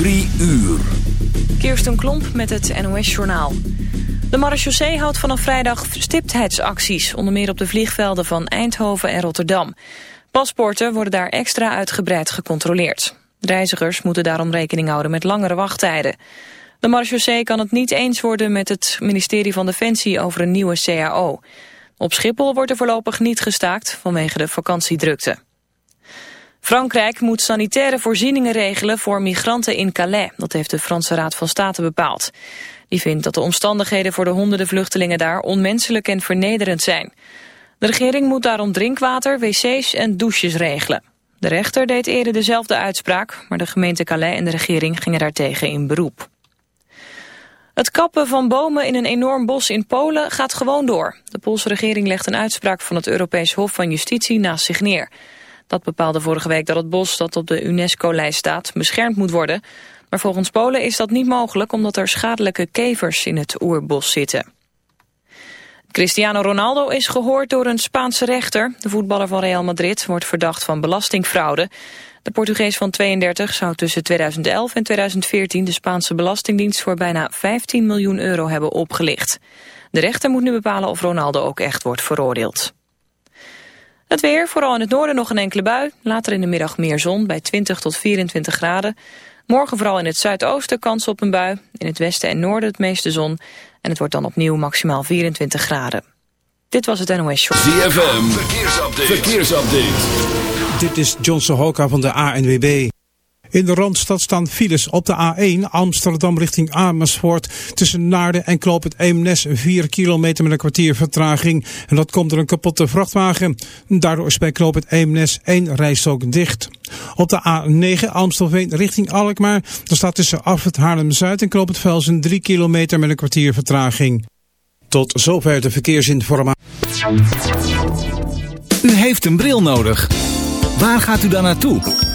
Drie uur. Kirsten Klomp met het NOS-journaal. De marechaussee houdt vanaf vrijdag stiptheidsacties... onder meer op de vliegvelden van Eindhoven en Rotterdam. Paspoorten worden daar extra uitgebreid gecontroleerd. Reizigers moeten daarom rekening houden met langere wachttijden. De marechaussee kan het niet eens worden met het ministerie van Defensie... over een nieuwe CAO. Op Schiphol wordt er voorlopig niet gestaakt vanwege de vakantiedrukte. Frankrijk moet sanitaire voorzieningen regelen voor migranten in Calais. Dat heeft de Franse Raad van State bepaald. Die vindt dat de omstandigheden voor de honderden vluchtelingen daar onmenselijk en vernederend zijn. De regering moet daarom drinkwater, wc's en douches regelen. De rechter deed eerder dezelfde uitspraak, maar de gemeente Calais en de regering gingen daartegen in beroep. Het kappen van bomen in een enorm bos in Polen gaat gewoon door. De Poolse regering legt een uitspraak van het Europees Hof van Justitie naast zich neer. Dat bepaalde vorige week dat het bos dat op de UNESCO-lijst staat beschermd moet worden. Maar volgens Polen is dat niet mogelijk omdat er schadelijke kevers in het oerbos zitten. Cristiano Ronaldo is gehoord door een Spaanse rechter. De voetballer van Real Madrid wordt verdacht van belastingfraude. De Portugees van 32 zou tussen 2011 en 2014 de Spaanse Belastingdienst voor bijna 15 miljoen euro hebben opgelicht. De rechter moet nu bepalen of Ronaldo ook echt wordt veroordeeld. Het weer, vooral in het noorden nog een enkele bui. Later in de middag meer zon bij 20 tot 24 graden. Morgen vooral in het zuidoosten kans op een bui. In het westen en noorden het meeste zon. En het wordt dan opnieuw maximaal 24 graden. Dit was het NOS Show. ZFM, verkeersupdate. verkeersupdate. Dit is John Sohoka van de ANWB. In de Randstad staan files op de A1 Amsterdam richting Amersfoort. Tussen Naarden en Kloop het Eemnes 4 kilometer met een kwartier vertraging. En dat komt door een kapotte vrachtwagen. Daardoor is bij Kloop het Eemnes één rijstok dicht. Op de A9 Amstelveen richting Alkmaar. Daar staat tussen Afhet Haarlem-Zuid en Kloop het Velsen 3 kilometer met een kwartier vertraging. Tot zover de verkeersinformatie. U heeft een bril nodig. Waar gaat u dan naartoe?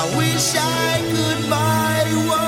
I wish I could buy one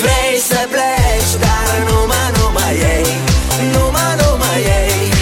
Vrei să pleci Dar numai, numai ei Numai, numai ei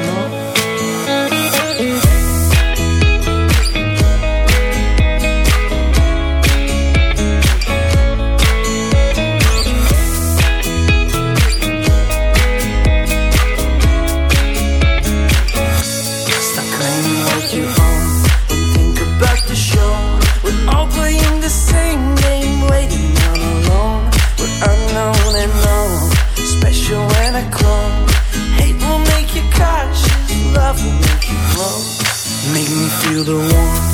Feel the warmth,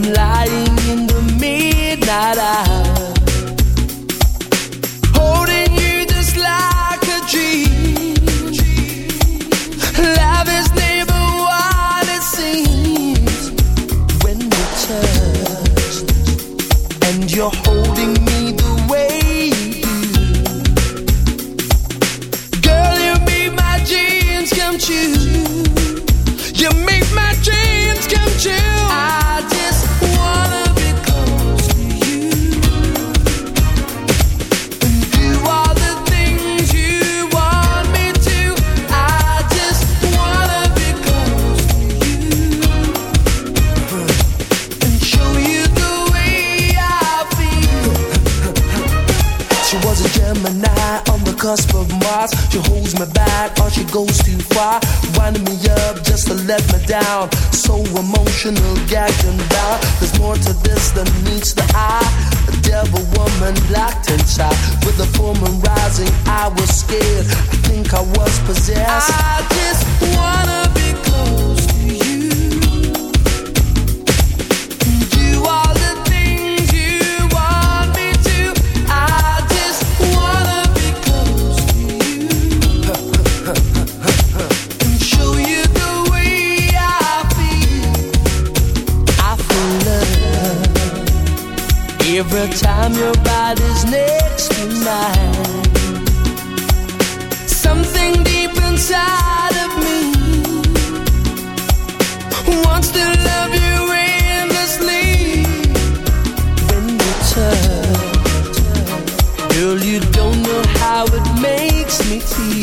I'm lying Haiti.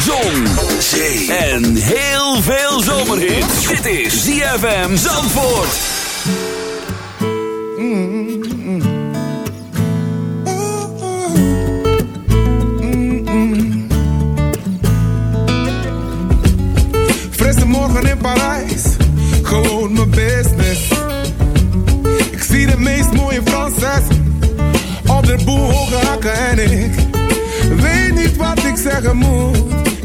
Zon, zee en heel veel zomerhit. Dit is ZFM Zandvoort. Frisse morgen in Parijs, gewoon mijn business. Ik zie de meest mooie Franses op de boel hoge hakken en ik weet niet wat ik zeggen moet.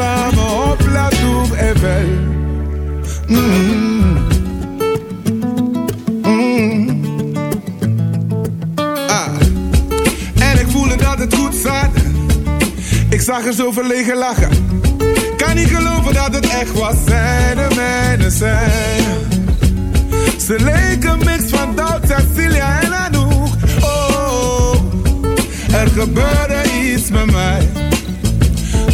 samen op La Tour Eiffel. Mm. Mm. Ah. En ik voelde dat het goed zat. Ik zag er zo verlegen lachen. Kan niet geloven dat het echt was. Zij de mijne zijn. Ze leken mix van Doubt, Cecilia en Anouk. Oh, er gebeurde iets met mij.